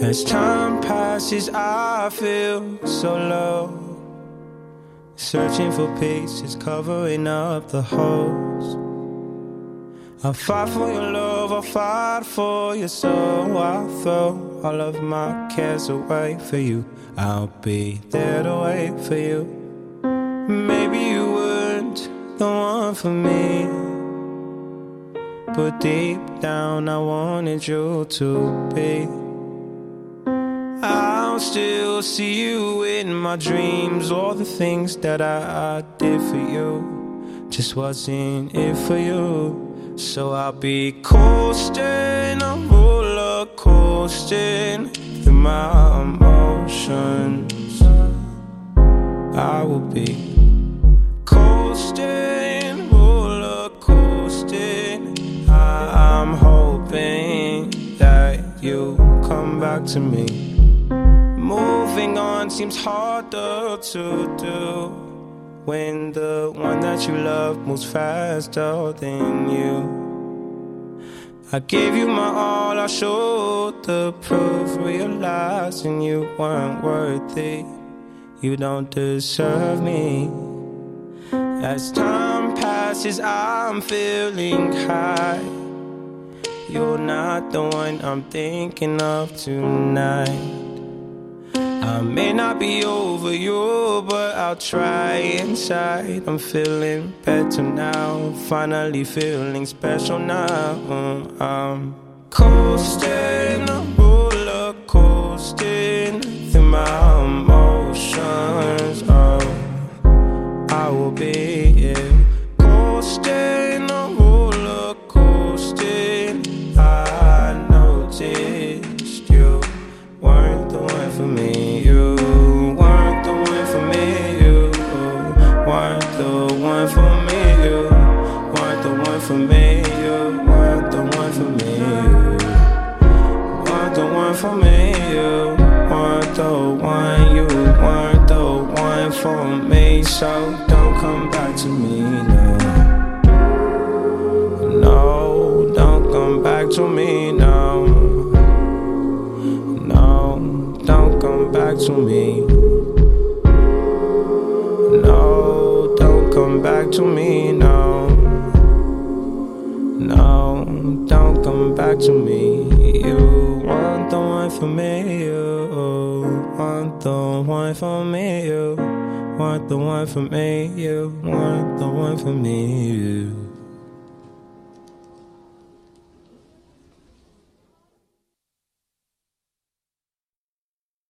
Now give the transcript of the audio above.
As time passes, I feel so low. Searching for pieces, covering up the holes. I'll fight for your love, I'll fight for your soul. I'll throw all of my cares away for you. I'll be there to wait for you. Maybe you weren't the one for me. But deep down, I wanted you to be. I'll still see you in my dreams. All the things that I, I did for you just wasn't it for you. So I'll be coasting, I'm roller coasting through my emotions. I will be coasting, roller coasting. I, I'm hoping that you come back to me. Moving on seems harder to do when the one that you love moves faster than you. I gave you my all, I showed the proof, realizing you weren't worthy. You don't deserve me. As time passes, I'm feeling high. You're not the one I'm thinking of tonight. I may not be over you, but I'll try inside. I'm feeling better now, finally feeling special now. I'm coasting, roller coasting through my emotions. Weren't the one for me. So don't come back to me now. No, don't come back to me now. No, don't come back to me. No, don't come back to me. No, no, don't come back to me. You want the one for me. You want the one for me. You want the one for me. You want the one for me. You.